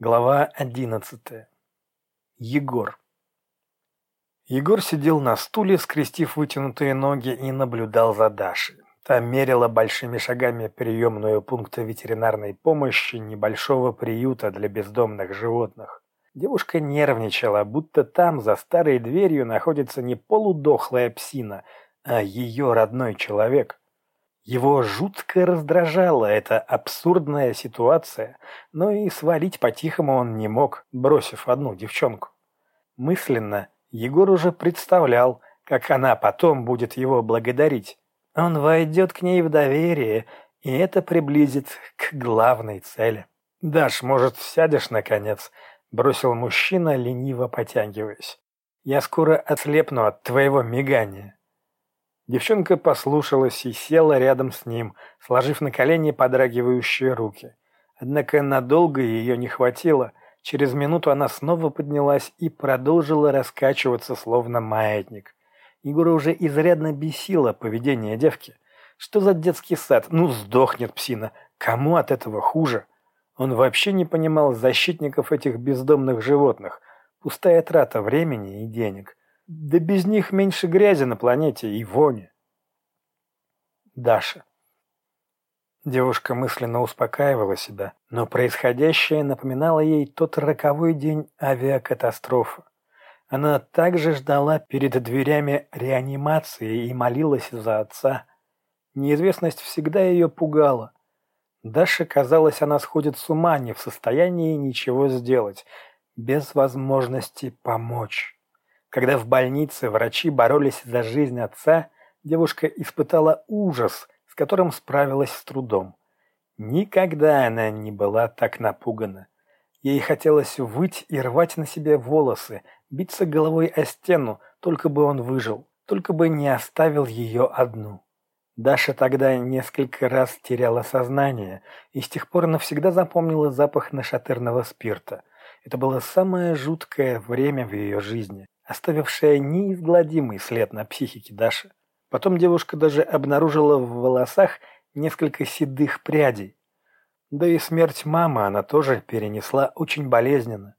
Глава одиннадцатая. Егор. Егор сидел на стуле, скрестив вытянутые ноги, и наблюдал за Дашей. Та мерила большими шагами приемную пункта ветеринарной помощи небольшого приюта для бездомных животных. Девушка нервничала, будто там, за старой дверью, находится не полудохлая псина, а ее родной человек. Его жутко раздражала эта абсурдная ситуация, но и свалить по-тихому он не мог, бросив одну девчонку. Мысленно Егор уже представлял, как она потом будет его благодарить. Он войдет к ней в доверие, и это приблизит к главной цели. «Даш, может, сядешь, наконец?» – бросил мужчина, лениво потягиваясь. «Я скоро ослепну от твоего мигания». Девчонка послушалась и села рядом с ним, сложив на колени подрагивающие руки. Однако надолго ее не хватило. Через минуту она снова поднялась и продолжила раскачиваться, словно маятник. Егора уже изрядно бесило поведение девки. Что за детский сад? Ну, сдохнет псина. Кому от этого хуже? Он вообще не понимал защитников этих бездомных животных. Пустая трата времени и денег. Да без них меньше грязи на планете и вони. Даша. Девушка мысленно успокаивала себя, но происходящее напоминало ей тот роковой день авиакатастрофы. Она также ждала перед дверями реанимации и молилась за отца. Неизвестность всегда ее пугала. Даше казалось, она сходит с ума, не в состоянии ничего сделать, без возможности помочь. Когда в больнице врачи боролись за жизнь отца, девушка испытала ужас, с которым справилась с трудом. Никогда она не была так напугана. Ей хотелось выть и рвать на себе волосы, биться головой о стену, только бы он выжил, только бы не оставил ее одну. Даша тогда несколько раз теряла сознание и с тех пор навсегда запомнила запах нашатырного спирта. Это было самое жуткое время в ее жизни оставившая неизгладимый след на психике Даши. Потом девушка даже обнаружила в волосах несколько седых прядей. Да и смерть мамы она тоже перенесла очень болезненно.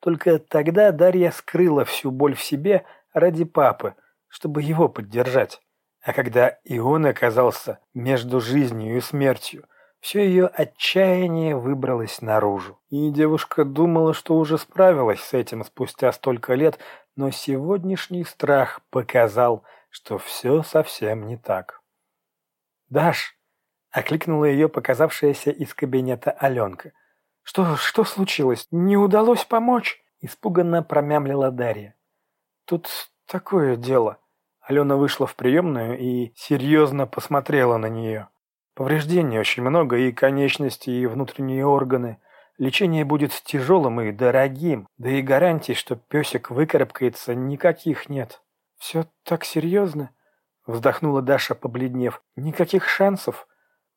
Только тогда Дарья скрыла всю боль в себе ради папы, чтобы его поддержать. А когда и он оказался между жизнью и смертью, все ее отчаяние выбралось наружу. И девушка думала, что уже справилась с этим спустя столько лет, но сегодняшний страх показал, что все совсем не так. «Даш!» — окликнула ее показавшаяся из кабинета Аленка. «Что, что случилось? Не удалось помочь?» — испуганно промямлила Дарья. «Тут такое дело». Алена вышла в приемную и серьезно посмотрела на нее. Повреждений очень много, и конечности, и внутренние органы. Лечение будет тяжелым и дорогим, да и гарантий, что песик выкарабкается, никаких нет. «Все так серьезно?» — вздохнула Даша, побледнев. «Никаких шансов?»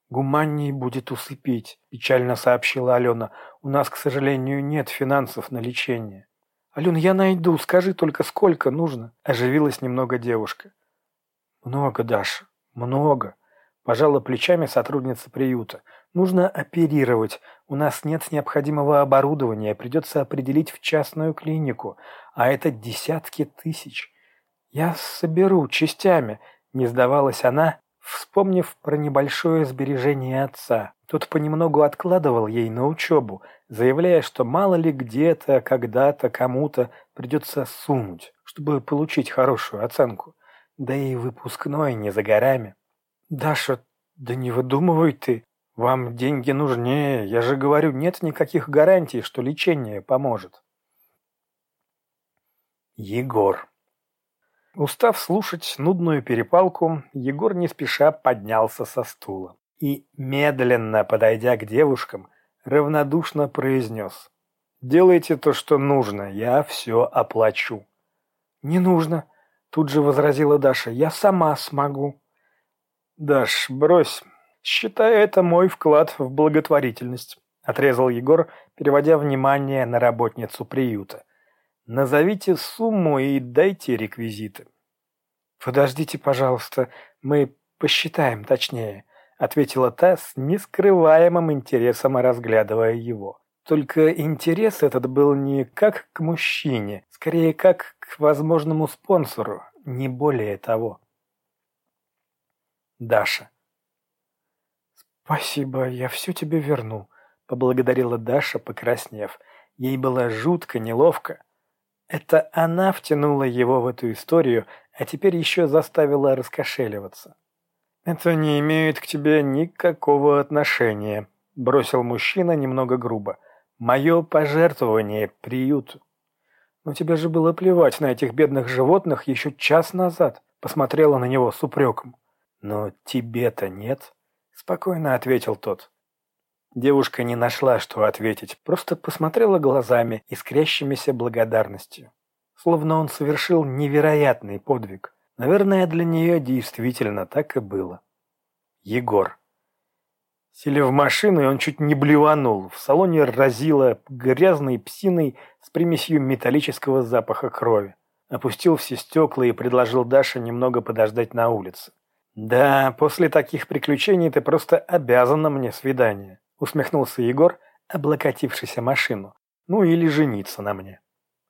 «Гуманней будет усыпить», — печально сообщила Алена. «У нас, к сожалению, нет финансов на лечение». «Ален, я найду, скажи только, сколько нужно?» — оживилась немного девушка. «Много, Даша, много», — пожала плечами сотрудница приюта. Нужно оперировать. У нас нет необходимого оборудования, придется определить в частную клинику, а это десятки тысяч. Я соберу частями, не сдавалась она, вспомнив про небольшое сбережение отца. Тот понемногу откладывал ей на учебу, заявляя, что мало ли где-то, когда-то, кому-то придется сунуть, чтобы получить хорошую оценку. Да и выпускной не за горами. «Даша, да не выдумывай ты!» Вам деньги нужнее. Я же говорю, нет никаких гарантий, что лечение поможет. Егор. Устав слушать нудную перепалку, Егор не спеша поднялся со стула и, медленно подойдя к девушкам, равнодушно произнес. «Делайте то, что нужно, я все оплачу». «Не нужно», — тут же возразила Даша, — «я сама смогу». «Даш, брось, «Считаю это мой вклад в благотворительность», – отрезал Егор, переводя внимание на работницу приюта. «Назовите сумму и дайте реквизиты». «Подождите, пожалуйста, мы посчитаем точнее», – ответила та с нескрываемым интересом, разглядывая его. Только интерес этот был не как к мужчине, скорее как к возможному спонсору, не более того. Даша. «Спасибо, я все тебе верну», — поблагодарила Даша, покраснев. Ей было жутко неловко. Это она втянула его в эту историю, а теперь еще заставила раскошеливаться. «Это не имеет к тебе никакого отношения», — бросил мужчина немного грубо. «Мое пожертвование приюту». «Но тебе же было плевать на этих бедных животных еще час назад», — посмотрела на него с упреком. «Но тебе-то нет», — спокойно ответил тот. Девушка не нашла, что ответить, просто посмотрела глазами, искрящимися благодарностью. Словно он совершил невероятный подвиг. Наверное, для нее действительно так и было. Егор. Сели в машину, и он чуть не блеванул. В салоне разило грязной псиной с примесью металлического запаха крови. Опустил все стекла и предложил Даше немного подождать на улице. «Да, после таких приключений ты просто обязана мне свидание усмехнулся Егор, облокотившийся машину. Ну или жениться на мне.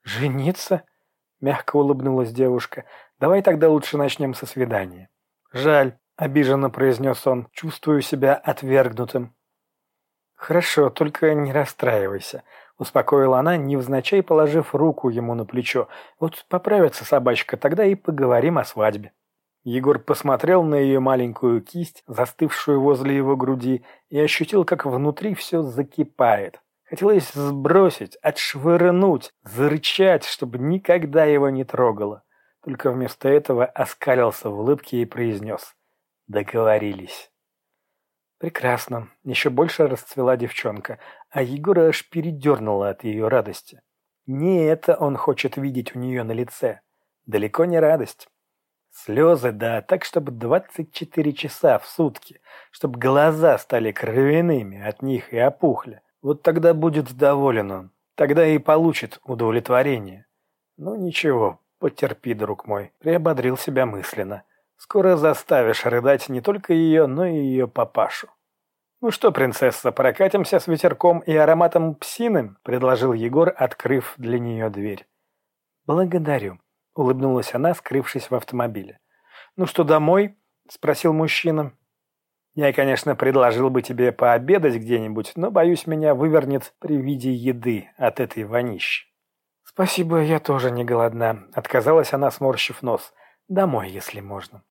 Жениться? Мягко улыбнулась девушка. Давай тогда лучше начнем со свидания. Жаль, обиженно произнес он, чувствую себя отвергнутым. Хорошо, только не расстраивайся, успокоила она, невзначай положив руку ему на плечо. Вот поправится собачка, тогда и поговорим о свадьбе. Егор посмотрел на ее маленькую кисть, застывшую возле его груди, и ощутил, как внутри все закипает. Хотелось сбросить, отшвырнуть, зарычать, чтобы никогда его не трогало. Только вместо этого оскалился в улыбке и произнес «Договорились». Прекрасно. Еще больше расцвела девчонка, а Егора аж передернула от ее радости. Не это он хочет видеть у нее на лице. Далеко не радость. Слезы, да, так, чтобы 24 часа в сутки, чтобы глаза стали кровяными от них и опухли. Вот тогда будет доволен он, тогда и получит удовлетворение. Ну ничего, потерпи, друг мой, приободрил себя мысленно. Скоро заставишь рыдать не только ее, но и ее папашу. «Ну что, принцесса, прокатимся с ветерком и ароматом псиным?» – предложил Егор, открыв для нее дверь. «Благодарю», улыбнулась она, скрывшись в автомобиле. «Ну что, домой?» – спросил мужчина. «Я, конечно, предложил бы тебе пообедать где-нибудь, но, боюсь, меня вывернет при виде еды от этой вонищи». «Спасибо, я тоже не голодна», – отказалась она, сморщив нос. «Домой, если можно».